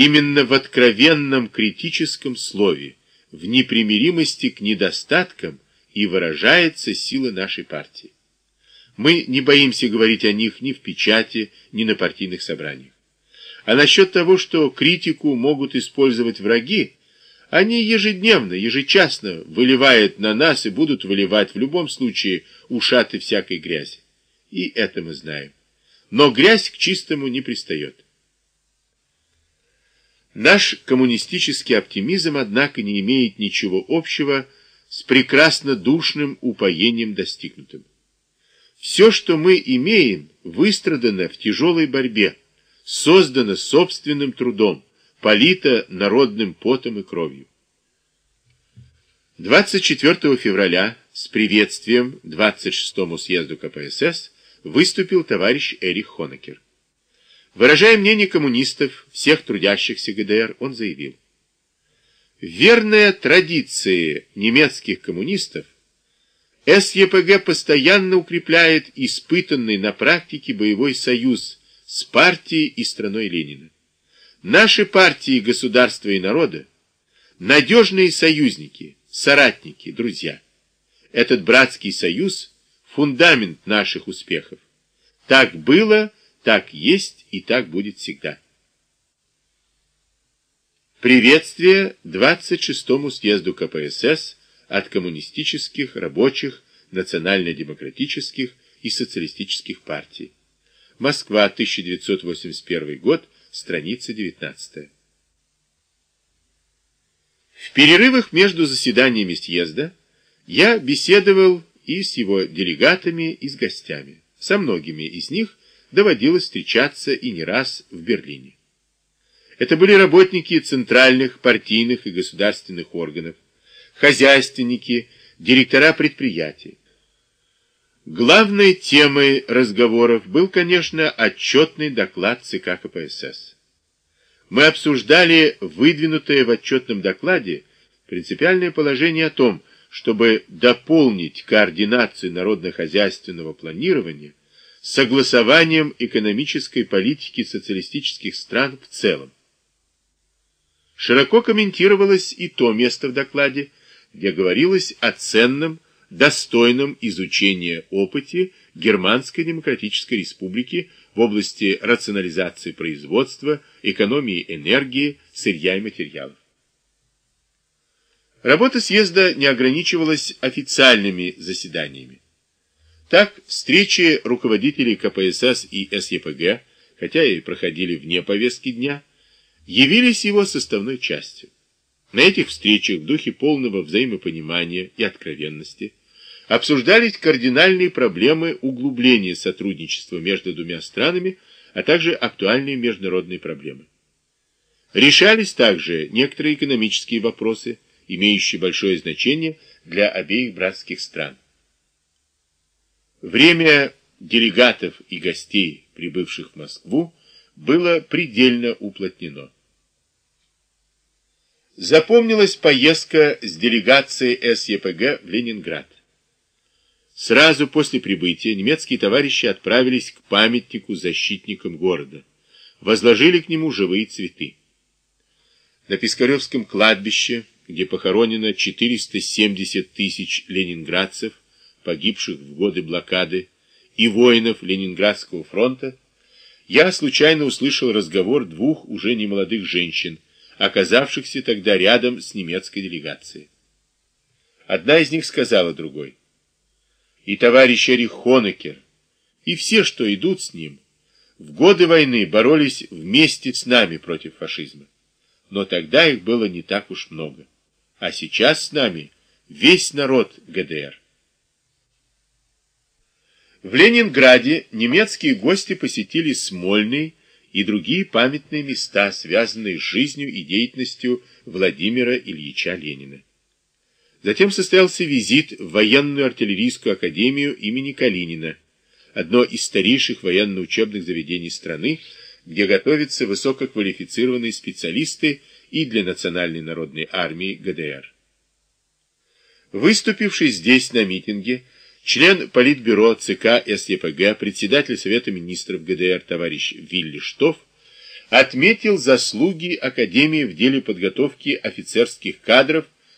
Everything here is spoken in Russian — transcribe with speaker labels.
Speaker 1: Именно в откровенном критическом слове, в непримиримости к недостаткам и выражается сила нашей партии. Мы не боимся говорить о них ни в печати, ни на партийных собраниях. А насчет того, что критику могут использовать враги, они ежедневно, ежечасно выливают на нас и будут выливать в любом случае ушаты всякой грязи. И это мы знаем. Но грязь к чистому не пристает. Наш коммунистический оптимизм, однако, не имеет ничего общего с прекрасно душным упоением достигнутым. Все, что мы имеем, выстрадано в тяжелой борьбе, создано собственным трудом, полито народным потом и кровью. 24 февраля с приветствием 26-му съезду КПСС выступил товарищ Эрих Хонекер. Выражая мнение коммунистов, всех трудящихся ГДР, он заявил, «Верная традиции немецких коммунистов, СЕПГ постоянно укрепляет испытанный на практике боевой союз с партией и страной Ленина. Наши партии, государства и народа – надежные союзники, соратники, друзья. Этот братский союз – фундамент наших успехов. Так было, так есть и так будет всегда. Приветствие 26-му съезду КПСС от коммунистических, рабочих, национально-демократических и социалистических партий. Москва, 1981 год, страница 19. В перерывах между заседаниями съезда я беседовал и с его делегатами, и с гостями. Со многими из них доводилось встречаться и не раз в Берлине. Это были работники центральных партийных и государственных органов, хозяйственники, директора предприятий. Главной темой разговоров был, конечно, отчетный доклад ЦК КПСС. Мы обсуждали выдвинутое в отчетном докладе принципиальное положение о том, чтобы дополнить координацию народно-хозяйственного планирования согласованием экономической политики социалистических стран в целом. Широко комментировалось и то место в докладе, где говорилось о ценном, достойном изучения опыте Германской Демократической Республики в области рационализации производства, экономии энергии, сырья и материалов. Работа съезда не ограничивалась официальными заседаниями. Так, встречи руководителей КПСС и СЕПГ, хотя и проходили вне повестки дня, явились его составной частью. На этих встречах в духе полного взаимопонимания и откровенности обсуждались кардинальные проблемы углубления сотрудничества между двумя странами, а также актуальные международные проблемы. Решались также некоторые экономические вопросы, имеющие большое значение для обеих братских стран. Время делегатов и гостей, прибывших в Москву, было предельно уплотнено. Запомнилась поездка с делегацией СЕПГ в Ленинград. Сразу после прибытия немецкие товарищи отправились к памятнику защитникам города, возложили к нему живые цветы. На Пискаревском кладбище, где похоронено 470 тысяч ленинградцев, погибших в годы блокады, и воинов Ленинградского фронта, я случайно услышал разговор двух уже немолодых женщин, оказавшихся тогда рядом с немецкой делегацией. Одна из них сказала другой, и товарищ Эрих Хонекер, и все, что идут с ним, в годы войны боролись вместе с нами против фашизма. Но тогда их было не так уж много. А сейчас с нами весь народ ГДР. В Ленинграде немецкие гости посетили Смольный и другие памятные места, связанные с жизнью и деятельностью Владимира Ильича Ленина. Затем состоялся визит в военную артиллерийскую академию имени Калинина, одно из старейших военно-учебных заведений страны, где готовятся высококвалифицированные специалисты и для Национальной народной армии ГДР. Выступивший здесь на митинге, Член Политбюро ЦК СЕПГ, председатель Совета министров ГДР товарищ Вилли Штоф отметил заслуги Академии в деле подготовки офицерских кадров